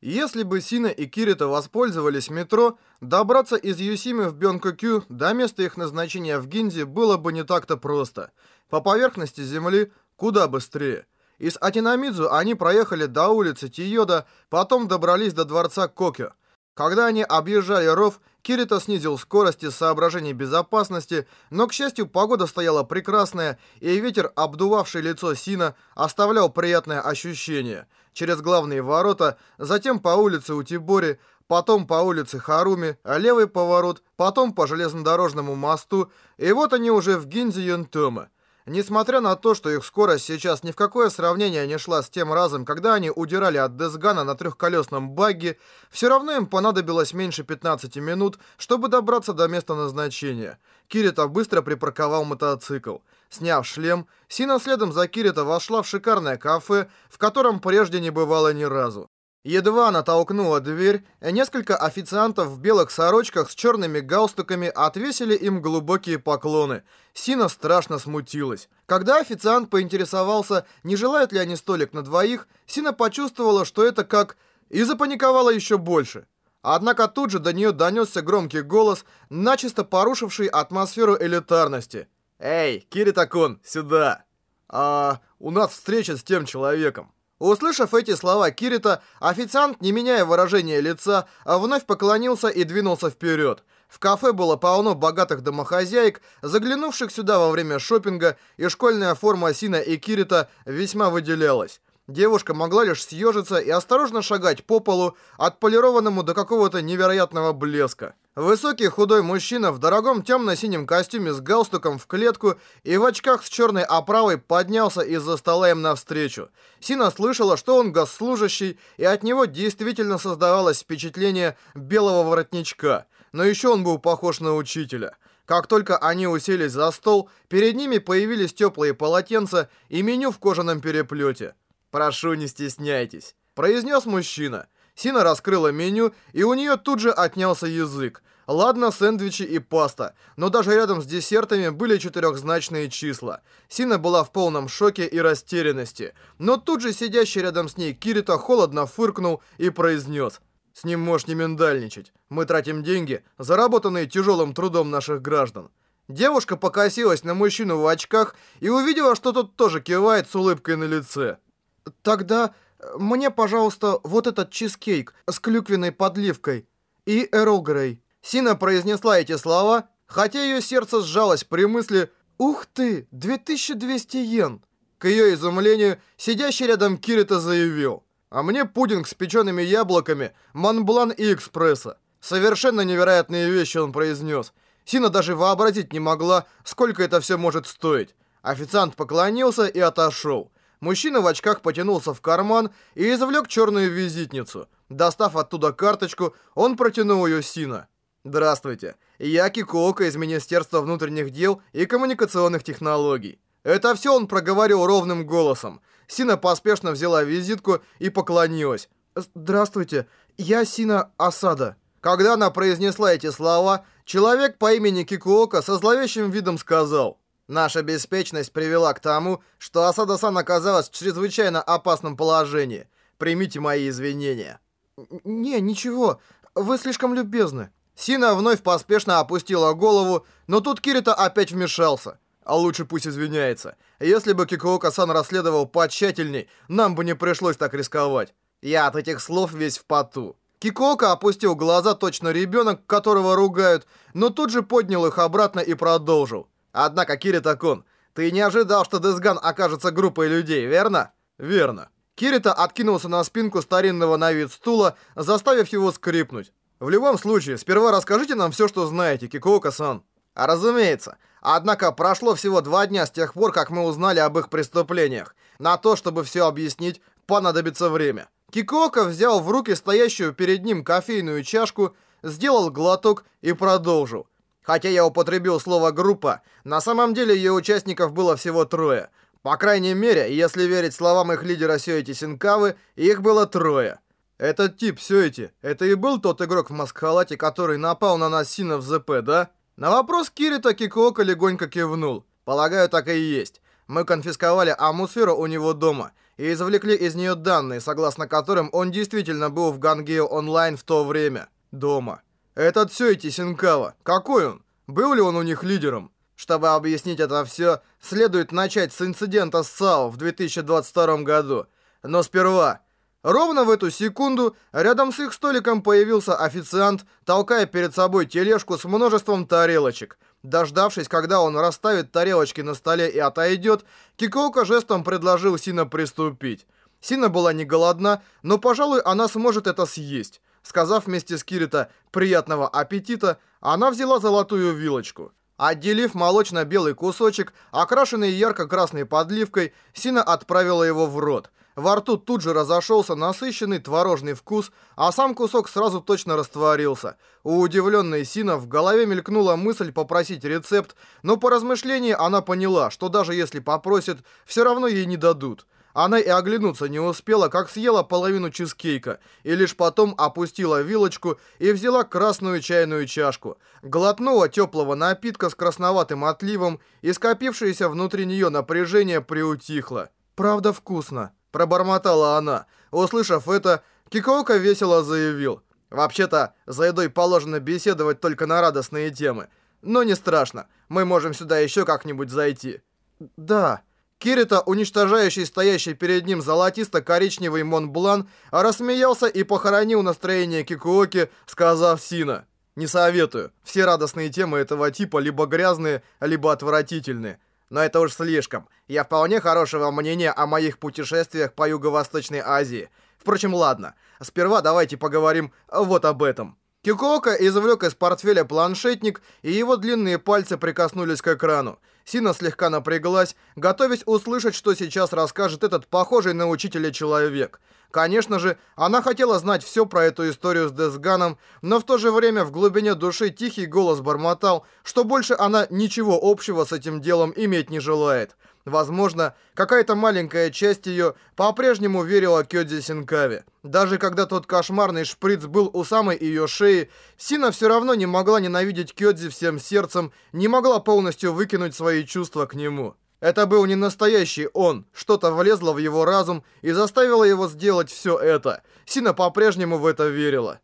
Если бы Сина и Кирита воспользовались метро, добраться из Юсими в Бёнкокю до места их назначения в Гинзе было бы не так-то просто. По поверхности земли куда быстрее. Из Атинамидзу они проехали до улицы Тиода, потом добрались до дворца Кокё. Когда они объезжали ров, Кирита снизил скорость из соображений безопасности, но, к счастью, погода стояла прекрасная, и ветер, обдувавший лицо Сина, оставлял приятное ощущение. Через главные ворота, затем по улице Утибори, потом по улице Харуми, а левый поворот, потом по железнодорожному мосту, и вот они уже в Гинзи-Юнтоме. Несмотря на то, что их скорость сейчас ни в какое сравнение не шла с тем разом, когда они удирали от Десгана на трехколесном багги, все равно им понадобилось меньше 15 минут, чтобы добраться до места назначения. Кирита быстро припарковал мотоцикл. Сняв шлем, Сина следом за Кирита вошла в шикарное кафе, в котором прежде не бывало ни разу. Едва она толкнула дверь, несколько официантов в белых сорочках с черными галстуками отвесили им глубокие поклоны. Сина страшно смутилась. Когда официант поинтересовался, не желают ли они столик на двоих, Сина почувствовала, что это как... и запаниковала еще больше. Однако тут же до нее донесся громкий голос, начисто порушивший атмосферу элитарности. «Эй, Кирита-кун, сюда!» «А у нас встреча с тем человеком». Услышав эти слова Кирита, официант, не меняя выражения лица, вновь поклонился и двинулся вперед. В кафе было полно богатых домохозяек, заглянувших сюда во время шопинга, и школьная форма Сина и Кирита весьма выделялась. Девушка могла лишь съежиться и осторожно шагать по полу, отполированному до какого-то невероятного блеска. Высокий худой мужчина в дорогом темно-синем костюме с галстуком в клетку и в очках с черной оправой поднялся из-за стола им навстречу. Сина слышала, что он госслужащий, и от него действительно создавалось впечатление белого воротничка. Но еще он был похож на учителя. Как только они уселись за стол, перед ними появились теплые полотенца и меню в кожаном переплете. «Прошу, не стесняйтесь», — произнес мужчина. Сина раскрыла меню, и у нее тут же отнялся язык. Ладно, сэндвичи и паста, но даже рядом с десертами были четырехзначные числа. Сина была в полном шоке и растерянности. Но тут же сидящий рядом с ней Кирита холодно фыркнул и произнес. «С ним можешь не миндальничать. Мы тратим деньги, заработанные тяжелым трудом наших граждан». Девушка покосилась на мужчину в очках и увидела, что тот тоже кивает с улыбкой на лице. «Тогда мне, пожалуйста, вот этот чизкейк с клюквенной подливкой и Эрл Грей». Сина произнесла эти слова, хотя ее сердце сжалось при мысли «Ух ты, 2200 йен!». К ее изумлению, сидящий рядом Кирита заявил «А мне пудинг с печеными яблоками, Монблан и Экспресса». Совершенно невероятные вещи он произнес. Сина даже вообразить не могла, сколько это все может стоить. Официант поклонился и отошел. Мужчина в очках потянулся в карман и извлек черную визитницу. Достав оттуда карточку, он протянул ее Сина. «Здравствуйте, я Кикоока из Министерства внутренних дел и коммуникационных технологий». Это все он проговорил ровным голосом. Сина поспешно взяла визитку и поклонилась. «Здравствуйте, я Сина Асада». Когда она произнесла эти слова, человек по имени Кикуока со зловещим видом сказал Наша беспечность привела к тому, что Асада-сан оказалась в чрезвычайно опасном положении. Примите мои извинения. Не, ничего. Вы слишком любезны. Сина вновь поспешно опустила голову, но тут Кирита опять вмешался. А лучше пусть извиняется. Если бы Кикуока-сан расследовал потщательней, нам бы не пришлось так рисковать. Я от этих слов весь в поту. Кикока опустил глаза, точно ребенок, которого ругают, но тут же поднял их обратно и продолжил. Однако, Кирита-кун, ты не ожидал, что Десган окажется группой людей, верно? Верно. Кирита откинулся на спинку старинного на вид стула, заставив его скрипнуть. В любом случае, сперва расскажите нам все, что знаете, Кикоока-сан. А разумеется. Однако прошло всего два дня с тех пор, как мы узнали об их преступлениях. На то, чтобы все объяснить, понадобится время. Кикоока взял в руки стоящую перед ним кофейную чашку, сделал глоток и продолжил. Хотя я употребил слово «группа», на самом деле ее участников было всего трое. По крайней мере, если верить словам их лидера Сёэти Синкавы, их было трое. Этот тип Сёэти, это и был тот игрок в маскхалате, который напал на нас Сина в ЗП, да? На вопрос Кирита Кикоока легонько кивнул. Полагаю, так и есть. Мы конфисковали атмосферу у него дома, и извлекли из нее данные, согласно которым он действительно был в Гангео онлайн в то время. Дома. Этот Сёйти Синкава, какой он? Был ли он у них лидером? Чтобы объяснить это все, следует начать с инцидента с САО в 2022 году. Но сперва... Ровно в эту секунду рядом с их столиком появился официант, толкая перед собой тележку с множеством тарелочек. Дождавшись, когда он расставит тарелочки на столе и отойдет, Кикоука жестом предложил Сина приступить. Сина была не голодна, но, пожалуй, она сможет это съесть. Сказав вместе с Кирита «приятного аппетита», она взяла золотую вилочку. Отделив молочно-белый кусочек, окрашенный ярко-красной подливкой, Сина отправила его в рот. Во рту тут же разошелся насыщенный творожный вкус, а сам кусок сразу точно растворился. У удивленной Сина в голове мелькнула мысль попросить рецепт, но по размышлении она поняла, что даже если попросит, все равно ей не дадут. Она и оглянуться не успела, как съела половину чизкейка, и лишь потом опустила вилочку и взяла красную чайную чашку. Глотнула теплого напитка с красноватым отливом, и скопившееся внутри нее напряжение приутихло. «Правда вкусно», — пробормотала она. Услышав это, Кикоука весело заявил. «Вообще-то, за едой положено беседовать только на радостные темы. Но не страшно, мы можем сюда еще как-нибудь зайти». «Да», Кирита, уничтожающий стоящий перед ним золотисто-коричневый Монблан, рассмеялся и похоронил настроение Кикуоки, сказав Сина. «Не советую. Все радостные темы этого типа либо грязные, либо отвратительные. Но это уж слишком. Я вполне хорошего мнения о моих путешествиях по Юго-Восточной Азии. Впрочем, ладно. Сперва давайте поговорим вот об этом». Кикуока извлек из портфеля планшетник, и его длинные пальцы прикоснулись к экрану. Сина слегка напряглась, готовясь услышать, что сейчас расскажет этот похожий на учителя человек. Конечно же, она хотела знать все про эту историю с Десганом, но в то же время в глубине души тихий голос бормотал, что больше она ничего общего с этим делом иметь не желает. Возможно, какая-то маленькая часть ее по-прежнему верила Кёдзи Синкаве. Даже когда тот кошмарный шприц был у самой ее шеи, Сина все равно не могла ненавидеть Кёдзи всем сердцем, не могла полностью выкинуть свои чувства к нему. Это был не настоящий он, что-то влезло в его разум и заставило его сделать все это. Сина по-прежнему в это верила.